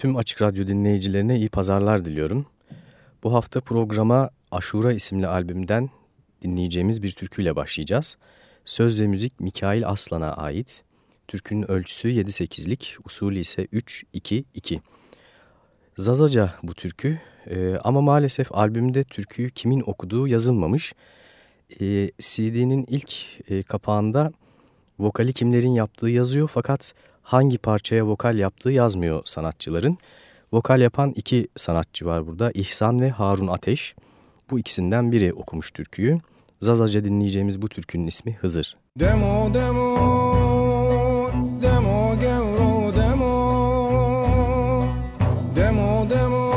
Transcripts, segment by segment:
Tüm Açık Radyo dinleyicilerine iyi pazarlar diliyorum. Bu hafta programa Aşura isimli albümden dinleyeceğimiz bir türküyle başlayacağız. Söz ve müzik Mikail Aslan'a ait. Türkünün ölçüsü 7-8'lik, usulü ise 3-2-2. Zazaca bu türkü ee, ama maalesef albümde türküyü kimin okuduğu yazılmamış. Ee, CD'nin ilk e, kapağında vokali kimlerin yaptığı yazıyor fakat hangi parçaya vokal yaptığı yazmıyor sanatçıların. Vokal yapan iki sanatçı var burada İhsan ve Harun Ateş. Bu ikisinden biri okumuş türküyü. Zazaca dinleyeceğimiz bu türkünün ismi Hızır. Demo demo demo gevro demo demo demo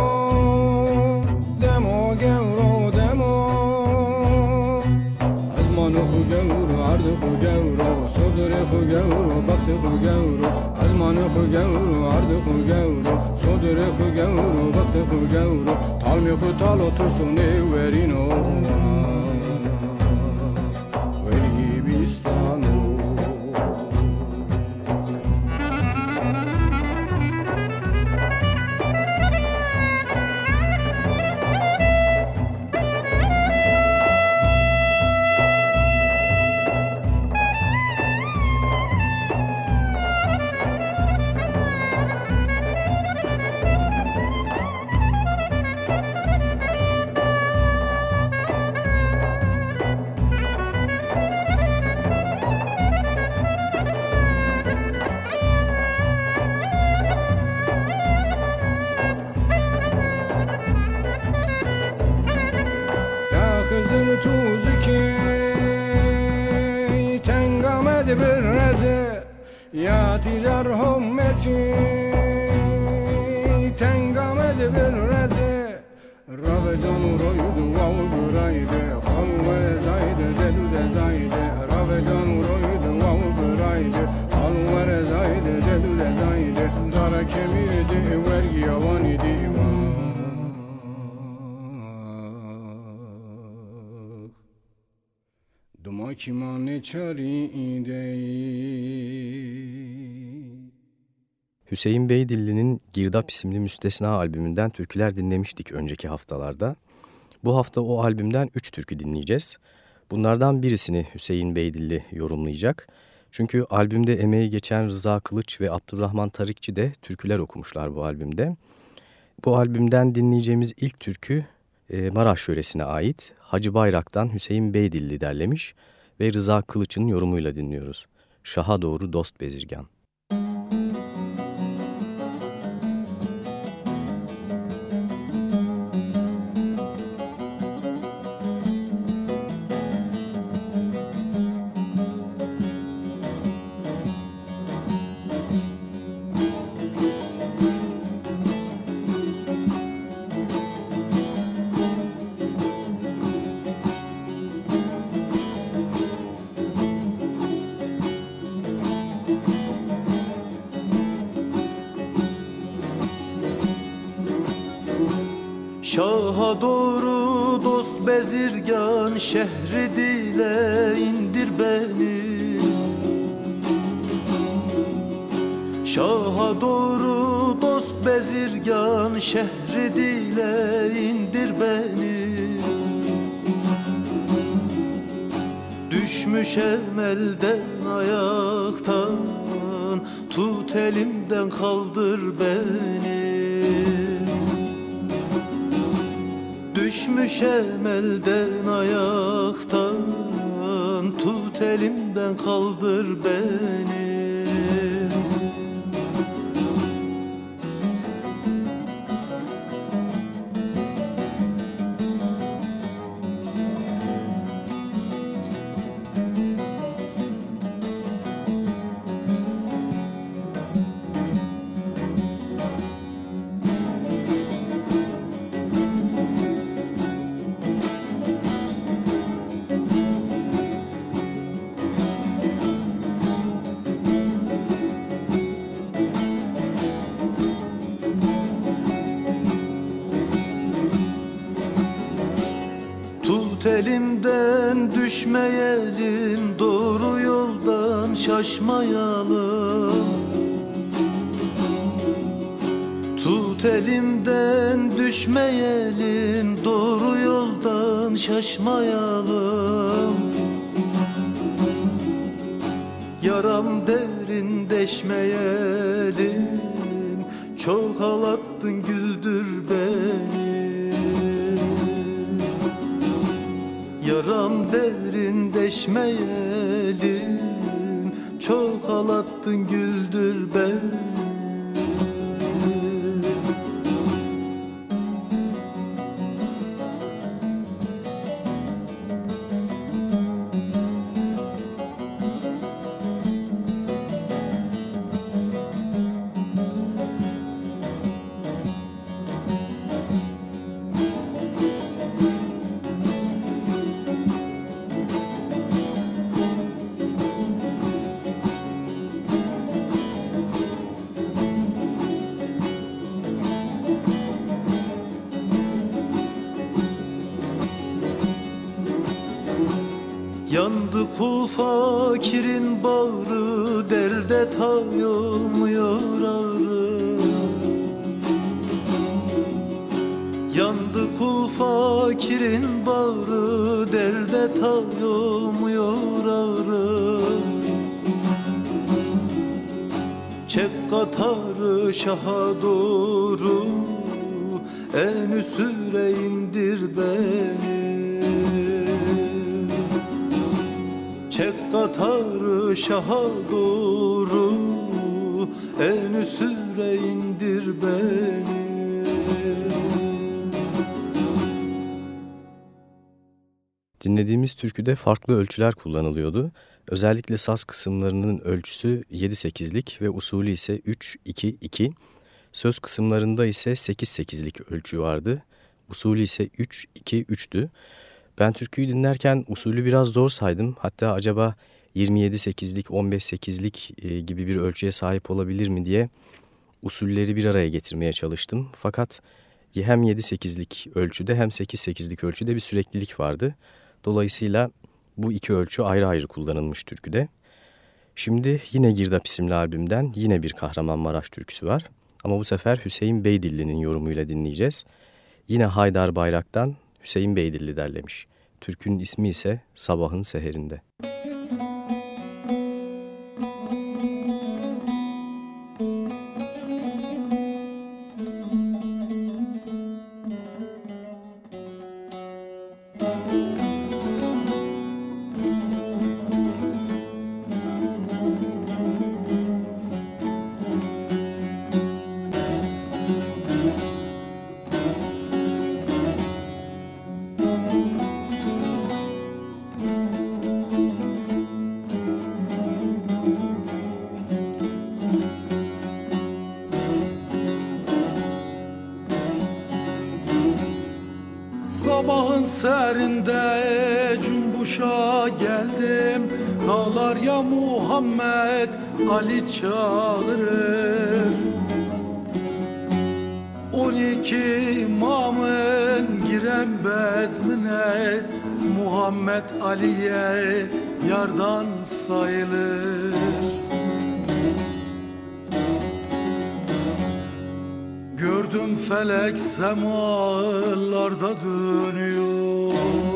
demo gevro demo azmanı hu gevro ardı hu gevro sodre hu gevro baktı hu gevro azmanı hu gevro ardı hu gevro sodre hu gevro baktı hu gevro talmi hu tal otursun verino دیگر همتی تنگامد بالرزه رغ جان روید واو برايده خلو زايده دلو زايده رغ جان روید واو برايده خلو زايده دلو زايده داره کمیده ورگی یوانی دیوان دما کی ما نچاری ایده ای Hüseyin Beydilli'nin Girdap isimli müstesna albümünden türküler dinlemiştik önceki haftalarda. Bu hafta o albümden 3 türkü dinleyeceğiz. Bunlardan birisini Hüseyin Beydilli yorumlayacak. Çünkü albümde emeği geçen Rıza Kılıç ve Abdurrahman Tarikçi de türküler okumuşlar bu albümde. Bu albümden dinleyeceğimiz ilk türkü e, Maraş yöresine ait. Hacı Bayrak'tan Hüseyin Beydilli derlemiş ve Rıza Kılıç'ın yorumuyla dinliyoruz. Şaha doğru dost bezirgan. Şehri dile indir beni. Şaha doğru dost bezirgan şehri dile indir beni. Düşmüşem elden ayaktan Tut elimden kaldır beni Düşmüşem elden ayaktan Tut elimden kaldır beni elimden düşmeyelim Doğru yoldan şaşmayalım. Yaram derin deşmeyelim. Çok ağlattın güldür beni. Yaram derin deşmeyelim. Çok ağlattın güldür beni En üsüre indir beni Dinlediğimiz türküde farklı ölçüler kullanılıyordu. Özellikle saz kısımlarının ölçüsü 7-8'lik ve usulü ise 3-2-2. Söz kısımlarında ise 8-8'lik ölçü vardı. Usulü ise 3-2-3'tü. Ben türküyü dinlerken usulü biraz zor saydım. Hatta acaba 27-8'lik, 15-8'lik e, gibi bir ölçüye sahip olabilir mi diye usulleri bir araya getirmeye çalıştım. Fakat hem 7-8'lik ölçüde hem 8-8'lik ölçüde bir süreklilik vardı. Dolayısıyla bu iki ölçü ayrı ayrı kullanılmış türküde. Şimdi yine Girdap isimli albümden yine bir Kahramanmaraş türküsü var. Ama bu sefer Hüseyin Beydilli'nin yorumuyla dinleyeceğiz. Yine Haydar Bayrak'tan Hüseyin Beydilli derlemiş. Türkünün ismi ise Sabahın Seherinde. Sabahın geldim. Dağlar ya Muhammed Ali çağırır On iki imamın giren bezmine Muhammed Ali'ye yardan sayılır. Gördüm felek semalarda dönüyor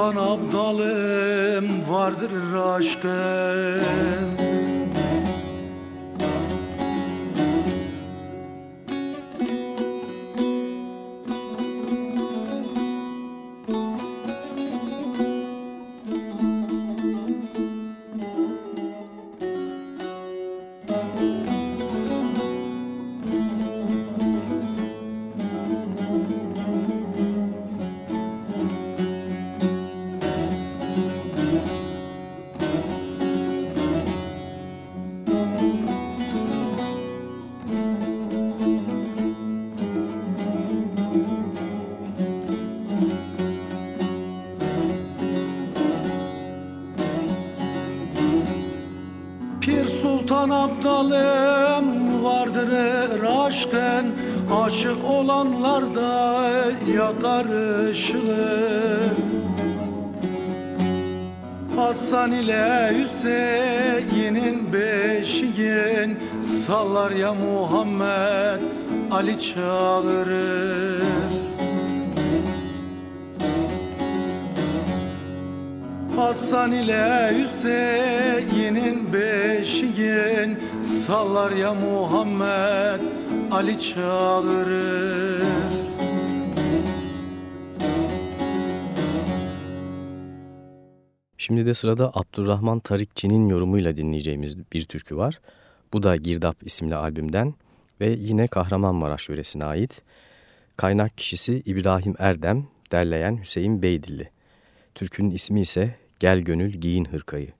Sultan Abdalım vardır aşkın Aşık olanlar da yakar ışığı. Hasan ile Hüseyin'in beşiğin Sallar ya Muhammed Ali çağırır Hasan ile Hüseyin'in beşiğin Sallar ya Muhammed Ali çağırır Şimdi de sırada Abdurrahman Tarikçi'nin yorumuyla dinleyeceğimiz bir türkü var. Bu da Girdap isimli albümden ve yine Kahramanmaraş yöresine ait. Kaynak kişisi İbrahim Erdem, derleyen Hüseyin Beydilli. Türkünün ismi ise Gel Gönül Giyin Hırkayı.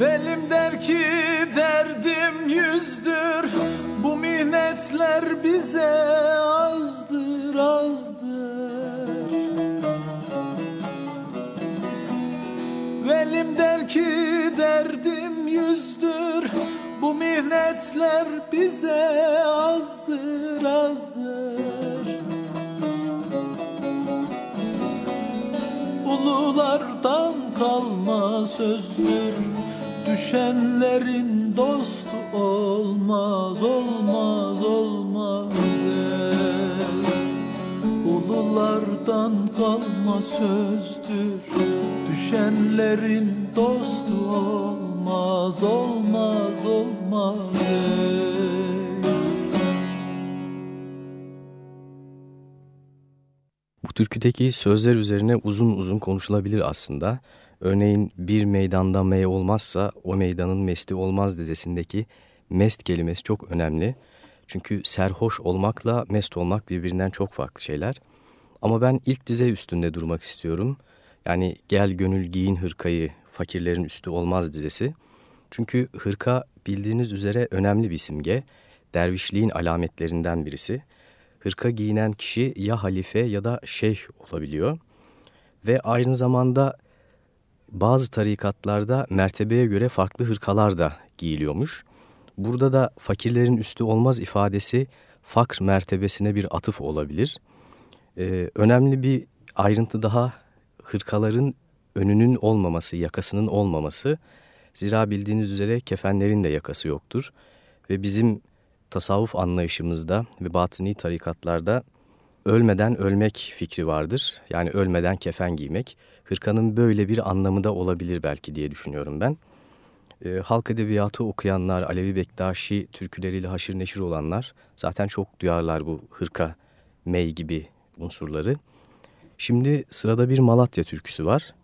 Velim der ki derdim yüzdür. Bu minnetler bize azdır azdır. Velim der ki derdim yüzdür. Bu minnetler bize azdır azdır. Ululardan kalma sözdür Düşenlerin dostu olmaz olmaz olmaz ey. Ululardan kalma sözdür Düşenlerin dostu olmaz olmaz olmaz ey. Bu türküdeki sözler üzerine uzun uzun konuşulabilir aslında. Örneğin bir meydanda mey olmazsa o meydanın mesti olmaz dizesindeki mest kelimesi çok önemli. Çünkü serhoş olmakla mest olmak birbirinden çok farklı şeyler. Ama ben ilk dize üstünde durmak istiyorum. Yani gel gönül giyin hırkayı fakirlerin üstü olmaz dizesi. Çünkü hırka bildiğiniz üzere önemli bir simge. Dervişliğin alametlerinden birisi. Hırka giyinen kişi ya halife ya da şeyh olabiliyor. Ve aynı zamanda bazı tarikatlarda mertebeye göre farklı hırkalar da giyiliyormuş. Burada da fakirlerin üstü olmaz ifadesi fakr mertebesine bir atıf olabilir. Ee, önemli bir ayrıntı daha hırkaların önünün olmaması, yakasının olmaması. Zira bildiğiniz üzere kefenlerin de yakası yoktur. Ve bizim tasavvuf anlayışımızda ve batıni tarikatlarda ölmeden ölmek fikri vardır. Yani ölmeden kefen giymek. Hırkanın böyle bir anlamı da olabilir belki diye düşünüyorum ben. E, halk edebiyatı okuyanlar, Alevi Bektaşi türküleriyle haşır neşir olanlar zaten çok duyarlar bu hırka, mey gibi unsurları. Şimdi sırada bir Malatya türküsü var.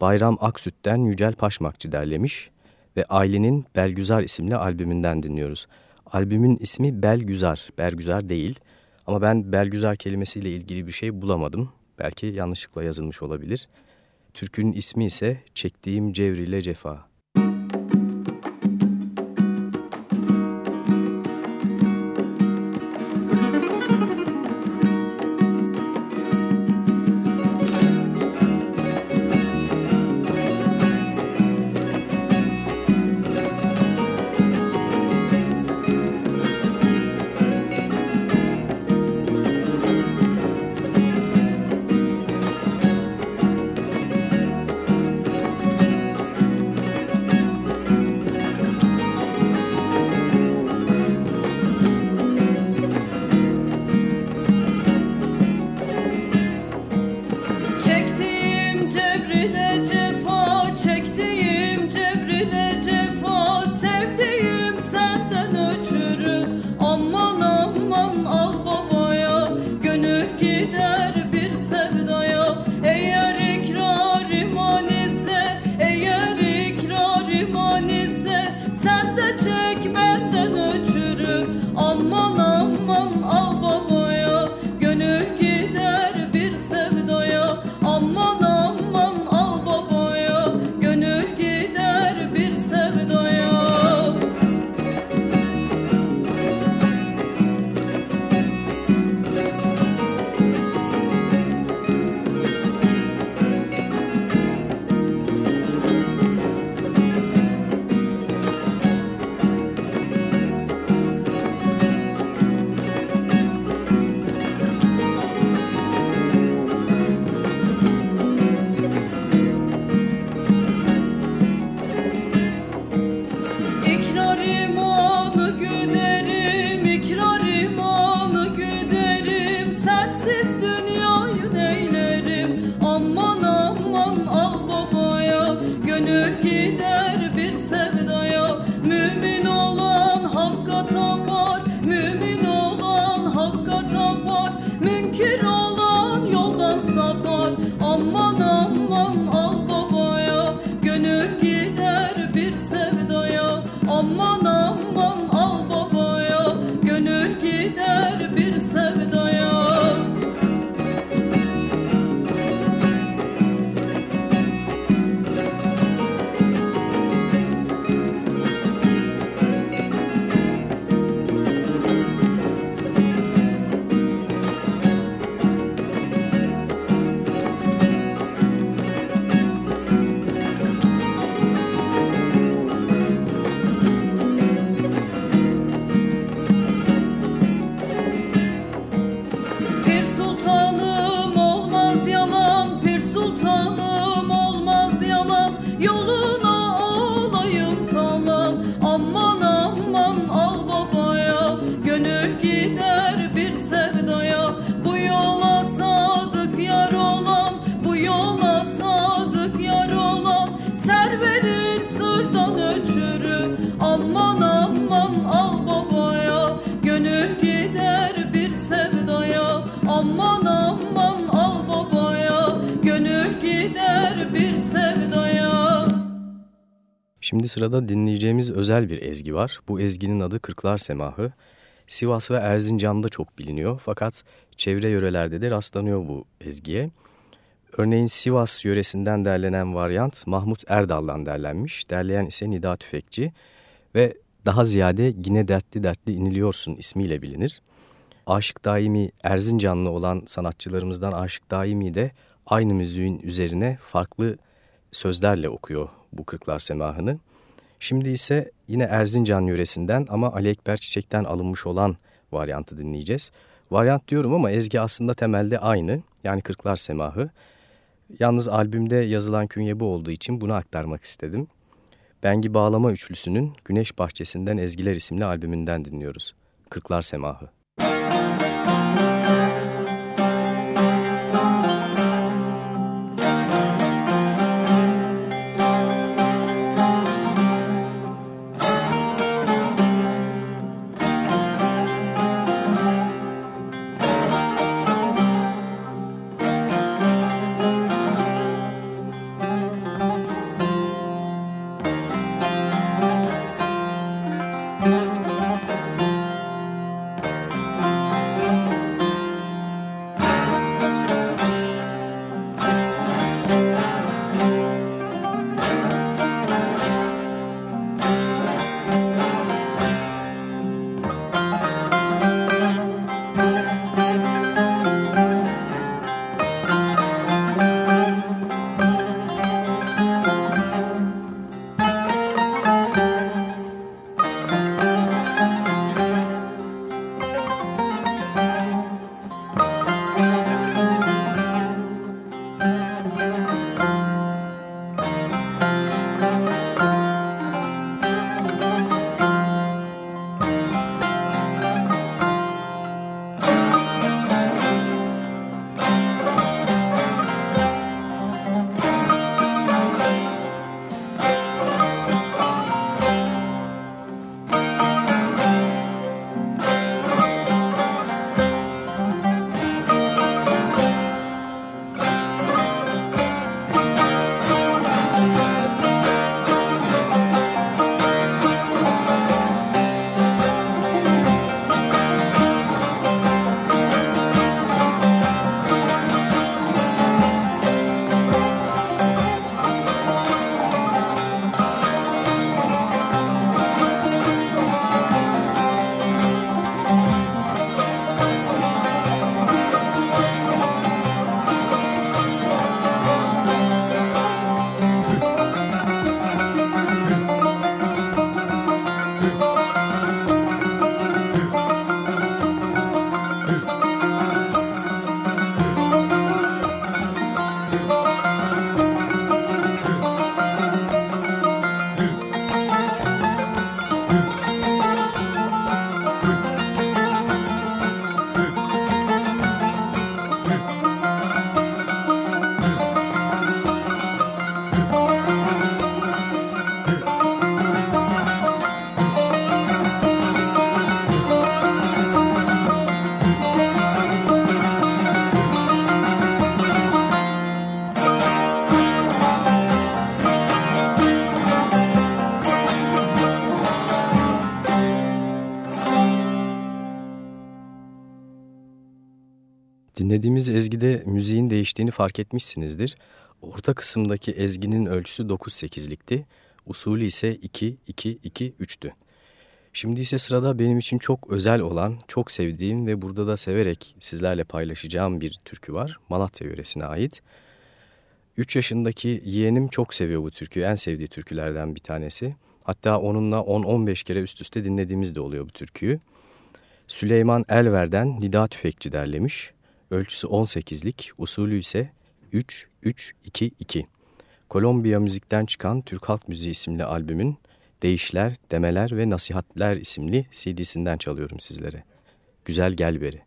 Bayram Aksüt'ten Yücel Paşmakçı derlemiş ve ailenin Belgüzar isimli albümünden dinliyoruz. Albümün ismi Belgüzar, Bergüzar değil ama ben Belgüzar kelimesiyle ilgili bir şey bulamadım. Belki yanlışlıkla yazılmış olabilir. Türkünün ismi ise Çektiğim Cevriyle Cefa. Sırada dinleyeceğimiz özel bir ezgi var. Bu ezginin adı Kırklar Semahı. Sivas ve Erzincan'da çok biliniyor fakat çevre yörelerde de rastlanıyor bu ezgiye. Örneğin Sivas yöresinden derlenen varyant Mahmut Erdal'dan derlenmiş. Derleyen ise Nida Tüfekçi ve daha ziyade Yine Dertli Dertli iniliyorsun ismiyle bilinir. Aşık Daimi Erzincanlı olan sanatçılarımızdan Aşık Daimi de aynı müziğin üzerine farklı sözlerle okuyor bu Kırklar Semahını. Şimdi ise yine Erzincan yöresinden ama Ali Ekber Çiçek'ten alınmış olan varyantı dinleyeceğiz. Varyant diyorum ama ezgi aslında temelde aynı yani Kırklar Semahı. Yalnız albümde yazılan künye bu olduğu için bunu aktarmak istedim. Bengi Bağlama Üçlüsü'nün Güneş Bahçesinden Ezgiler isimli albümünden dinliyoruz. Kırklar Semahı. Dinlediğimiz ezgide müziğin değiştiğini fark etmişsinizdir. Orta kısımdaki ezginin ölçüsü 9-8'likti. Usulü ise 2-2-2-3'tü. Şimdi ise sırada benim için çok özel olan, çok sevdiğim ve burada da severek sizlerle paylaşacağım bir türkü var. Malatya yöresine ait. 3 yaşındaki yeğenim çok seviyor bu türküyü. En sevdiği türkülerden bir tanesi. Hatta onunla 10-15 kere üst üste dinlediğimiz de oluyor bu türküyü. Süleyman Elver'den Nida Tüfekçi derlemiş. Ölçüsü 18'lik, usulü ise 3-3-2-2. Kolombiya müzikten çıkan Türk Halk Müziği isimli albümün Değişler, Demeler ve Nasihatler isimli CD'sinden çalıyorum sizlere. Güzel gel beri.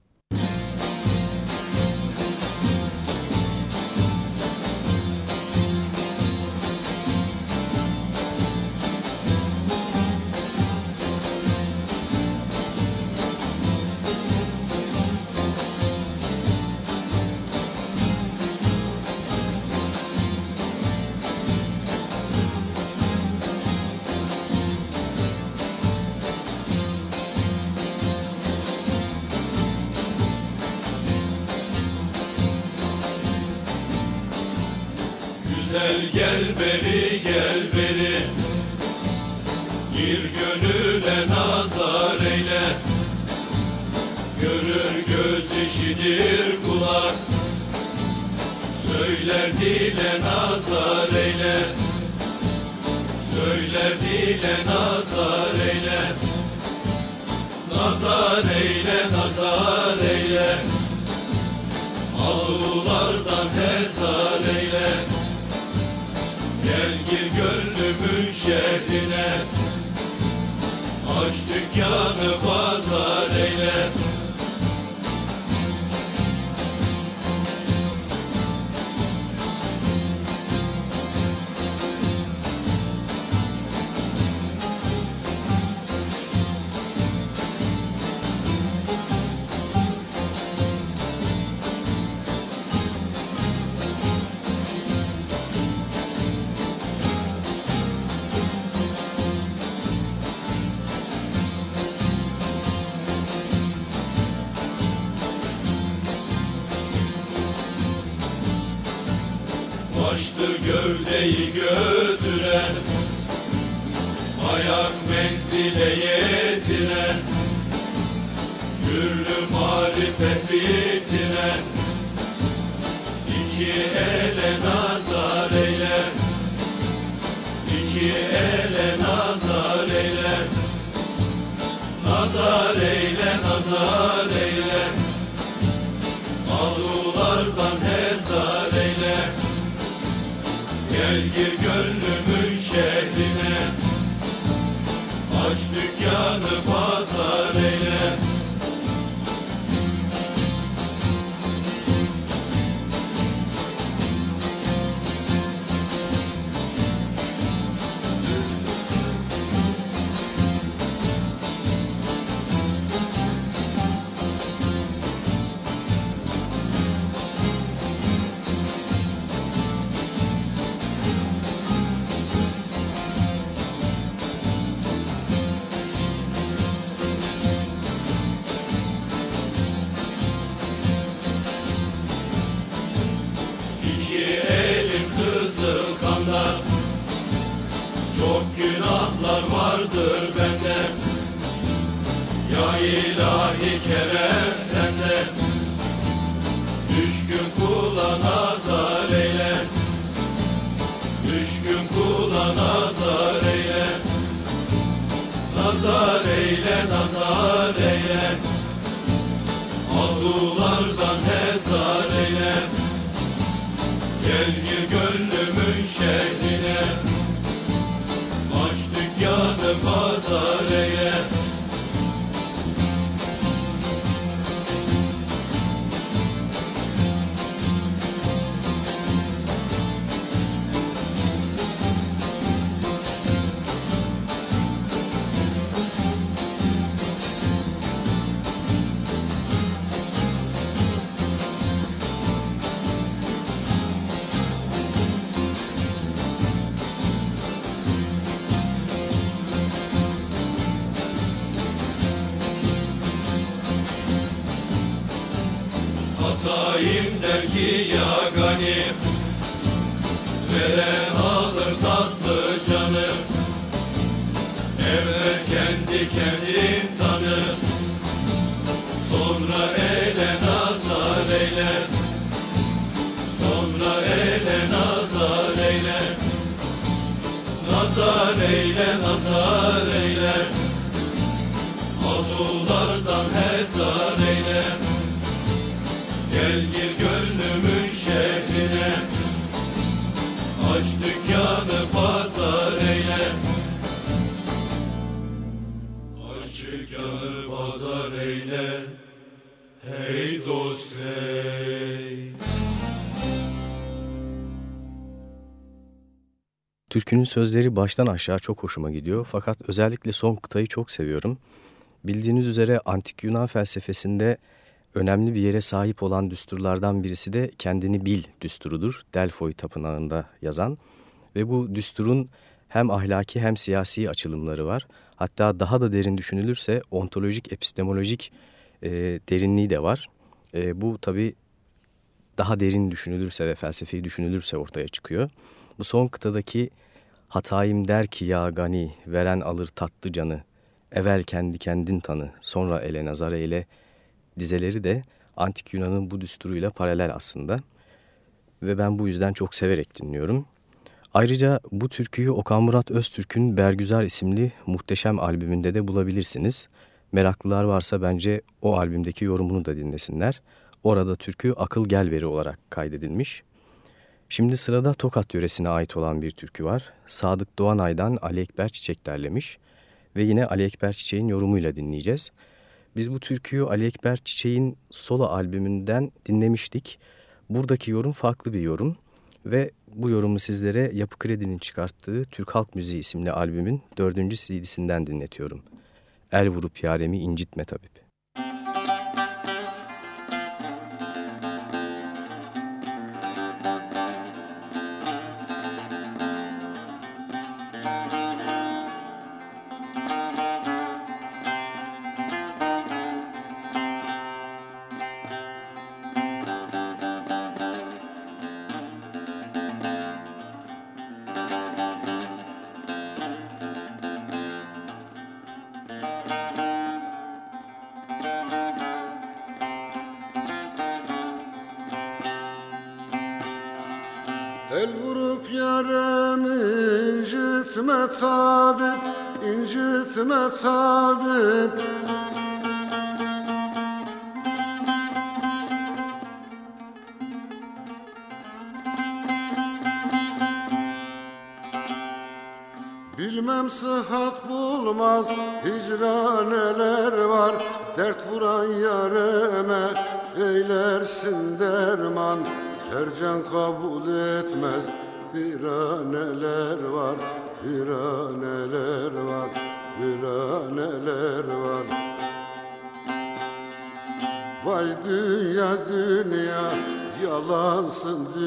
Gel gir gönlümün şehrine Aç dükkanı pazar eyle dükkanı pazar eyle Eyle Gel gir gönlümün şehrine. Aç dükkanı pazar eyle. Sonra ele nazar eyle. Nazar eyle, nazar eyle. Avlulardan hezar eyle. Gel gir gönlümün şehrine. Aç dükkanı pazar eyle. Aç dükkanı pazar eyle Türkünün sözleri baştan aşağı çok hoşuma gidiyor fakat özellikle son kıtayı çok seviyorum. Bildiğiniz üzere antik Yunan felsefesinde önemli bir yere sahip olan düsturlardan birisi de kendini bil düsturudur. Delfoy Tapınağı'nda yazan ve bu düsturun hem ahlaki hem siyasi açılımları var. Hatta daha da derin düşünülürse ontolojik, epistemolojik e, derinliği de var. E, bu tabii daha derin düşünülürse ve felsefi düşünülürse ortaya çıkıyor. Bu son kıtadaki hatayım der ki ya gani, veren alır tatlı canı, evvel kendi kendin tanı, sonra ele nazar eyle dizeleri de Antik Yunan'ın bu düsturuyla paralel aslında. Ve ben bu yüzden çok severek dinliyorum. Ayrıca bu türküyü Okan Murat Öztürk'ün Bergüzar isimli muhteşem albümünde de bulabilirsiniz. Meraklılar varsa bence o albümdeki yorumunu da dinlesinler. Orada türkü akıl gel veri olarak kaydedilmiş. Şimdi sırada Tokat yöresine ait olan bir türkü var. Sadık Doğanay'dan Ali Ekber Çiçek derlemiş ve yine Ali Ekber Çiçek'in yorumuyla dinleyeceğiz. Biz bu türküyü Ali Ekber Çiçek'in solo albümünden dinlemiştik. Buradaki yorum farklı bir yorum ve bu yorumu sizlere Yapı Kredi'nin çıkarttığı Türk Halk Müziği isimli albümün dördüncü CD'sinden dinletiyorum. El vurup yaremi incitme tabip.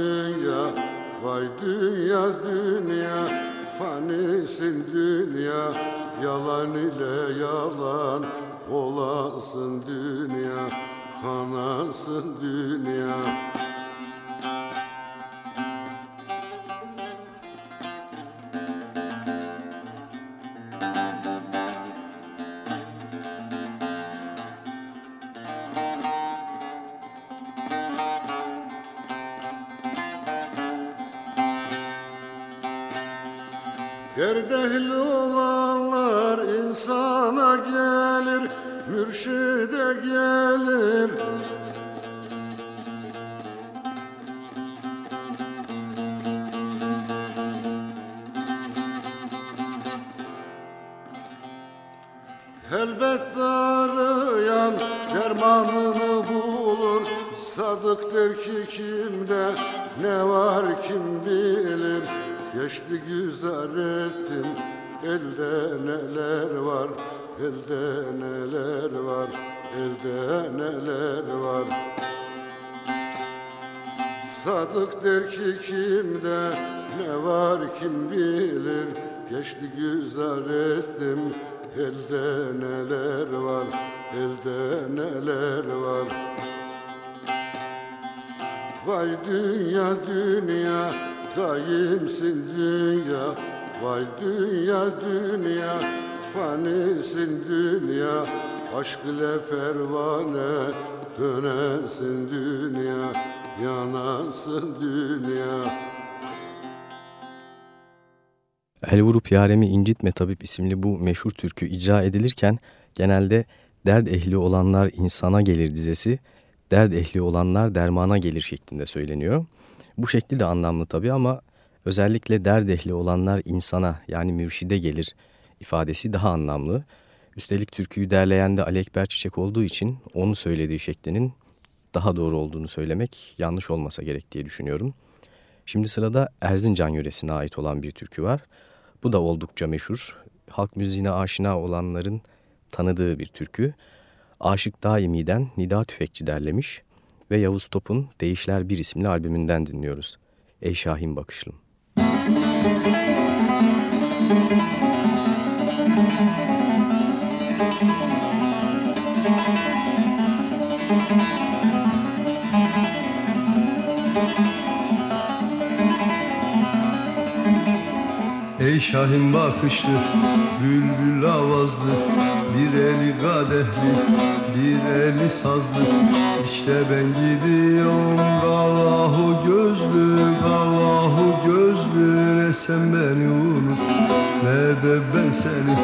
Dünya. Vay dünya dünya, fanisin dünya. Yalan ile yalan olansın dünya, kanansın dünya. Aşk ile pervane Dönesin dünya Yanansın dünya El vurup yaremi incitme tabip isimli bu meşhur türkü icra edilirken genelde derd ehli olanlar insana gelir dizesi, derd ehli olanlar dermana gelir şeklinde söyleniyor. Bu şekli de anlamlı tabii ama özellikle derd ehli olanlar insana yani mürşide gelir ifadesi daha anlamlı. Üstelik türküyü derleyen de Ali Ekber Çiçek olduğu için onu söylediği şeklinin daha doğru olduğunu söylemek yanlış olmasa gerek diye düşünüyorum. Şimdi sırada Erzincan yöresine ait olan bir türkü var. Bu da oldukça meşhur. Halk müziğine aşina olanların tanıdığı bir türkü. Aşık Daimi'den Nida Tüfekçi derlemiş ve Yavuz Top'un Değişler Bir isimli albümünden dinliyoruz. Ey Şahin Bakışlım. Müzik şahin bakışlı Bülbül avazlı Bir eli kadehli Bir eli sazlı. İşte ben gidiyorum Galahu gözlü Galahu gözlü Ne sen beni unut. Ne de ben seni?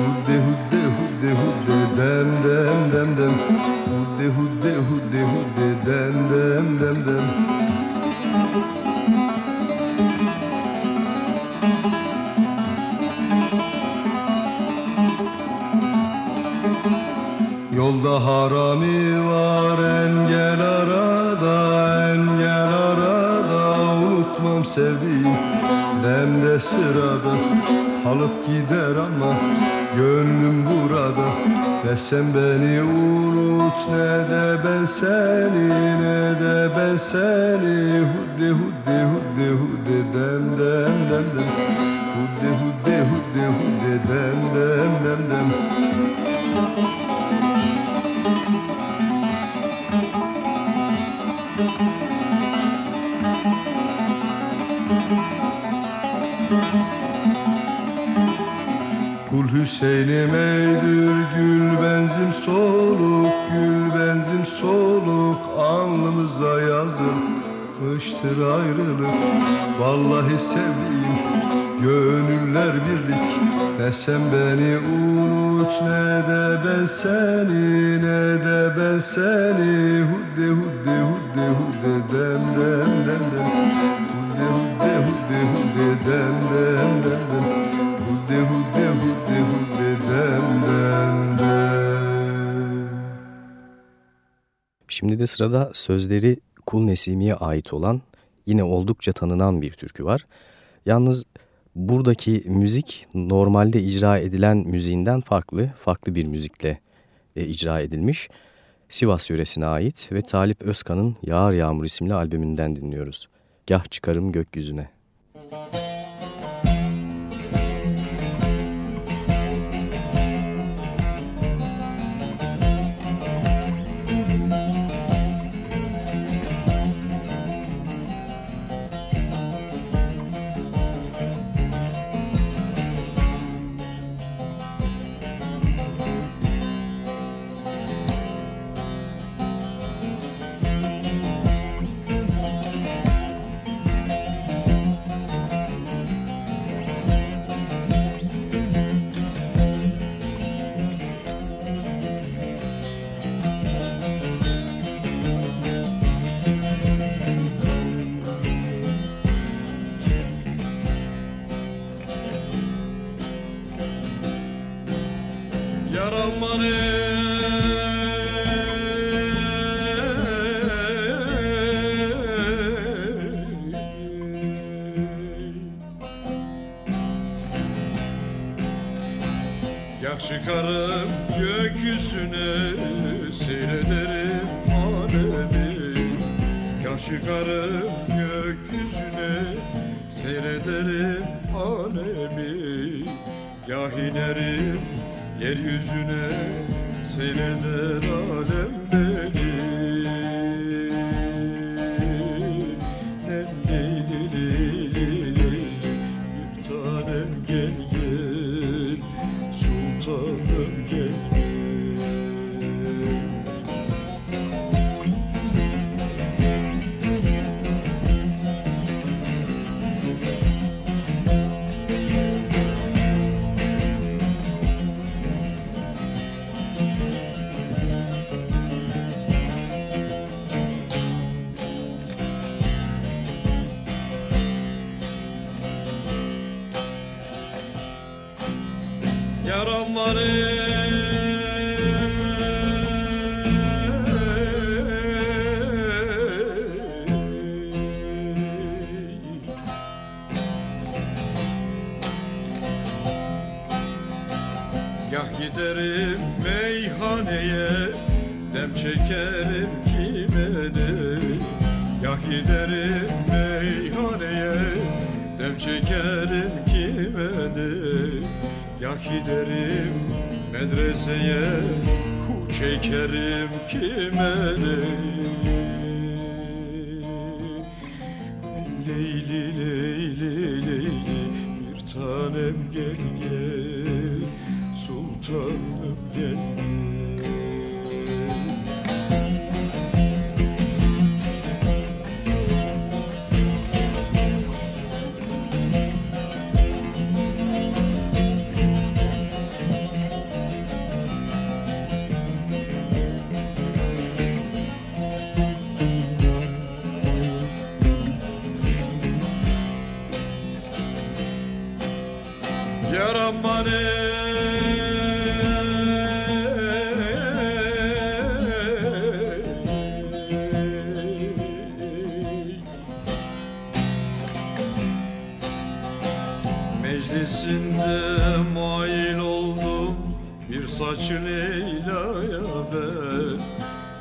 Hudde hudde hudde hudde Dem dem dem dem. Hudde hudde hudde hudde Dem dem dem dem Yolda harami var engel arada engel arada. Unutmam sevdiğim demde sırada. Alıp gider ama gönlüm burada. Ne sen beni unut ne de ben seni ne de ben seni. Hudde hudde hudde hudde dem dem dem dem. Hudde hudde hudde hudde dem dem dem dem. Kul Hüseyin'im eydir gül benzim soluk Gül benzim soluk alnımıza yazılmıştır ayrılık. Vallahi sevdiğim gönüller birlik Ne sen beni unut ne de ben seni Ne de ben seni. Hudde hudde hudde hudde dem dem dem dem. Hudde hudde hudde hudde dem dem dem dem. Hudde hudde Şimdi de sırada sözleri Kul Nesimi'ye ait olan yine oldukça tanınan bir türkü var. Yalnız buradaki müzik normalde icra edilen müziğinden farklı, farklı bir müzikle e, icra edilmiş. Sivas yöresine ait ve Talip Özkan'ın Yağar Yağmur isimli albümünden dinliyoruz. Gah çıkarım gökyüzüne. Müzik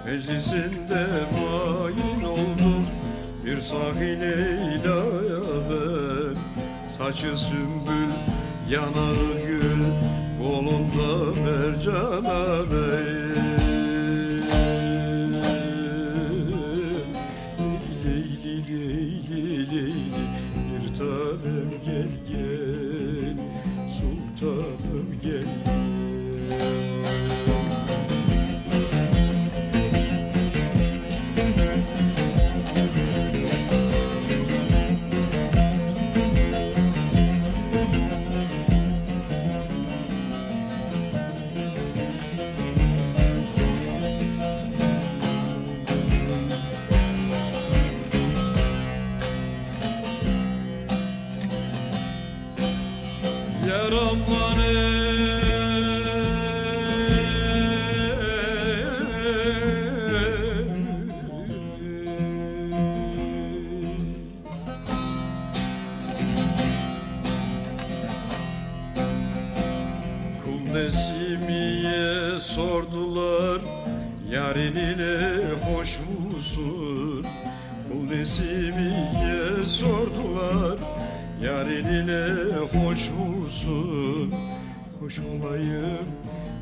Meclisinde mayin oldum. Bir sahi Leyla'ya ben Saçı sümbül yanağı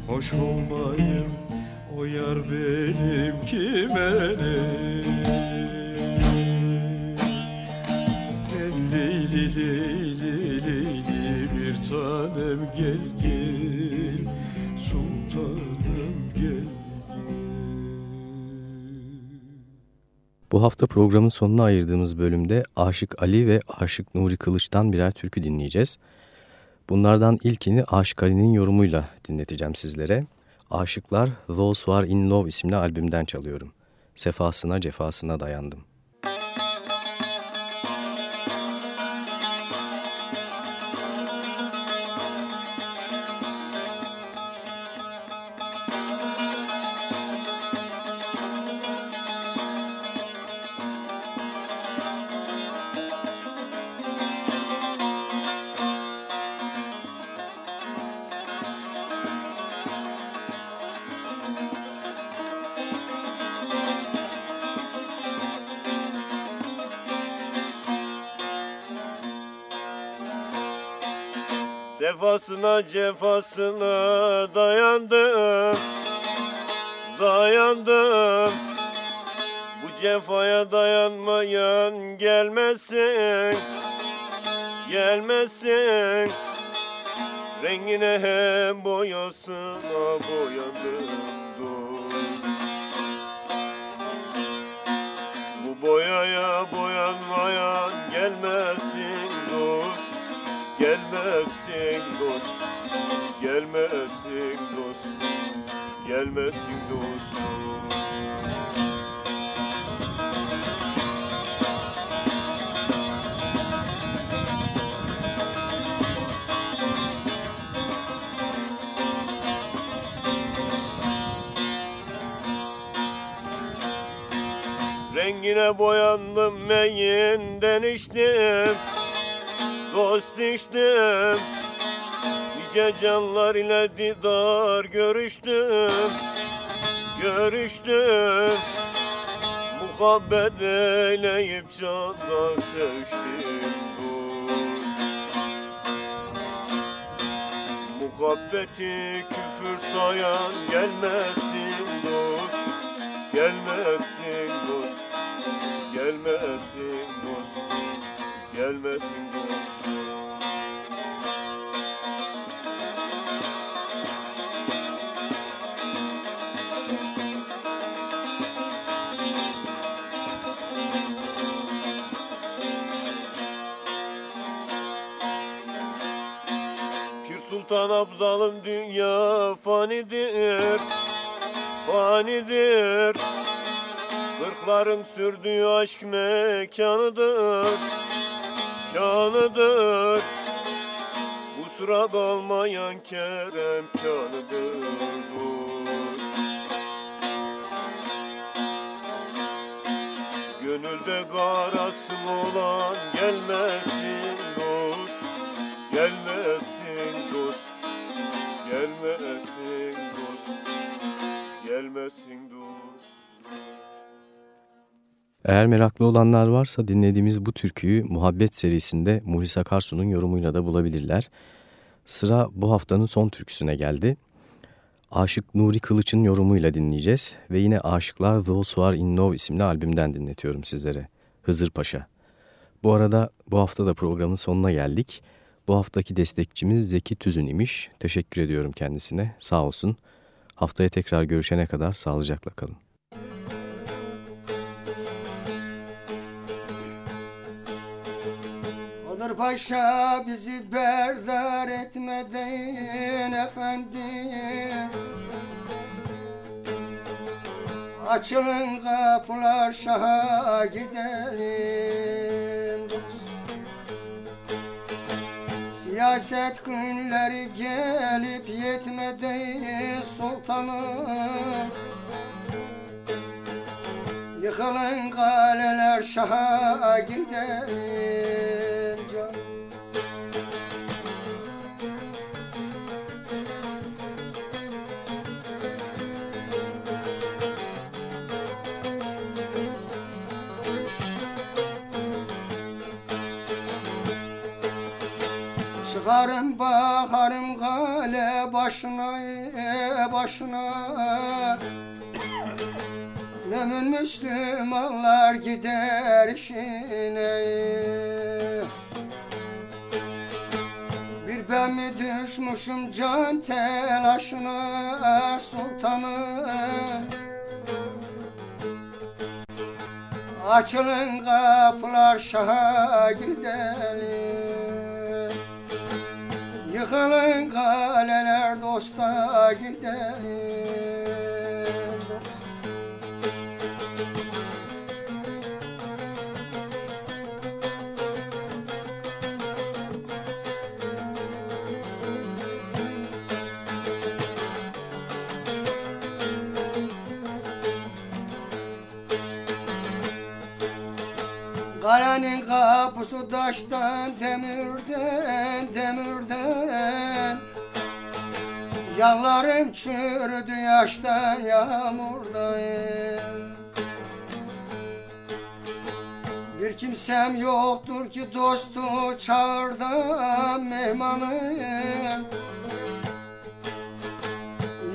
hoş olmayım O yar benim kime ne Leyli leyli leyli bir tanem gel gel Bu hafta programın sonuna ayırdığımız bölümde Aşık Ali ve Aşık Nuri Kılıç'tan birer türkü dinleyeceğiz. Bunlardan ilkini Aşık Ali'nin yorumuyla dinleteceğim sizlere. Aşıklar Those Who Are In Love isimli albümden çalıyorum. Sefasına cefasına dayandım. Sefasına cefasına Gelmesin dost, gelmesin dost, gelmesin dost. Rengine boyandım meyinden içtim dost içtim Nice canlar ile didar görüştüm. Görüştüm Muhabbet eyleyip canla seviştim Muhabbeti küfür sayan gelmesin dost Gelmesin dost Gelmesin dost Gelmesin. Sultan Abdalım dünya fanidir Fanidir. Kırkların sürdüğü aşk mekanıdır Kanıdır Kusura kalmayan kerem kanıdır Gönülde garası Eğer meraklı olanlar varsa dinlediğimiz bu türküyü Muhabbet serisinde Muhlis Akarsu'nun yorumuyla da bulabilirler. Sıra bu haftanın son türküsüne geldi. Aşık Nuri Kılıç'ın yorumuyla dinleyeceğiz ve yine Aşıklar Those Who Are In Love isimli albümden dinletiyorum sizlere. Hızır Paşa. Bu arada bu hafta da programın sonuna geldik. Bu haftaki destekçimiz Zeki Tüzün imiş. Teşekkür ediyorum kendisine. Sağ olsun. Haftaya tekrar görüşene kadar sağlıcakla kalın. Paşa bizi berdar etmeden efendim. Açılın kapılar şaha gidelim. Siyaset günleri gelip yetmedi sultanım. Yıkılın kaleler şaha gidelim can Çıkarım bakarım kale başına e, başına. Mümin Müslümanlar gider işine ben mi düşmüşüm can telaşına sultanım Açılın kapılar şaha gidelim. Yıkılın kaleler dosta gidelim kapısı taştan demirden demirden. Yanlarım çürüdü yaştan yağmurdan Bir kimsem yoktur ki dostu çağırdan mehmanım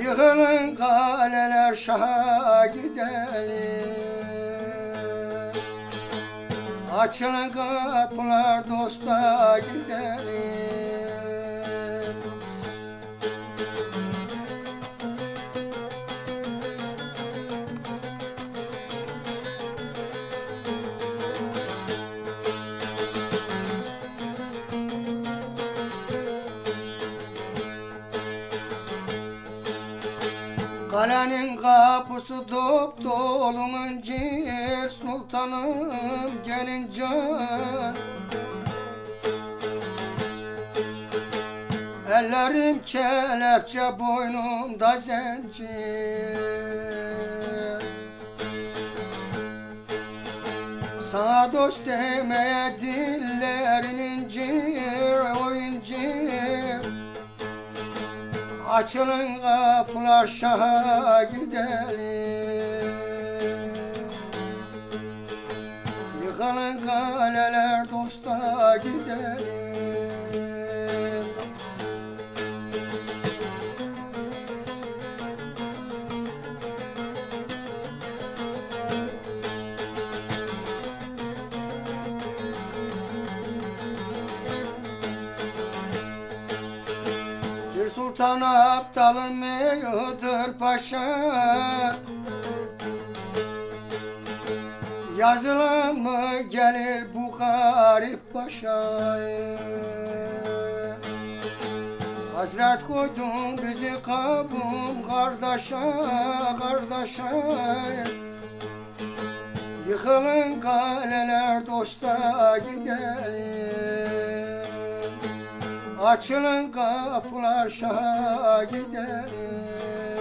Yığılın kaleler şaha gidelim Açılın kapılar dosta gidelim Kalenin kapısı dop dolu mıncir sultanım gelin can Ellerim kelepçe boynumda zincir Sana dost demeye dillerin incir Açılın kapılar şaha gidelim. Yıkılın kaleler dosta gidelim sultan aptalın meyudur paşa. Yazılan mı gelir bu garip başa Hasret koydun bizi kabum kardeşe kardeşe. Yıkılın kaleler dosta gidelim Açılın kapılar şaha gidelim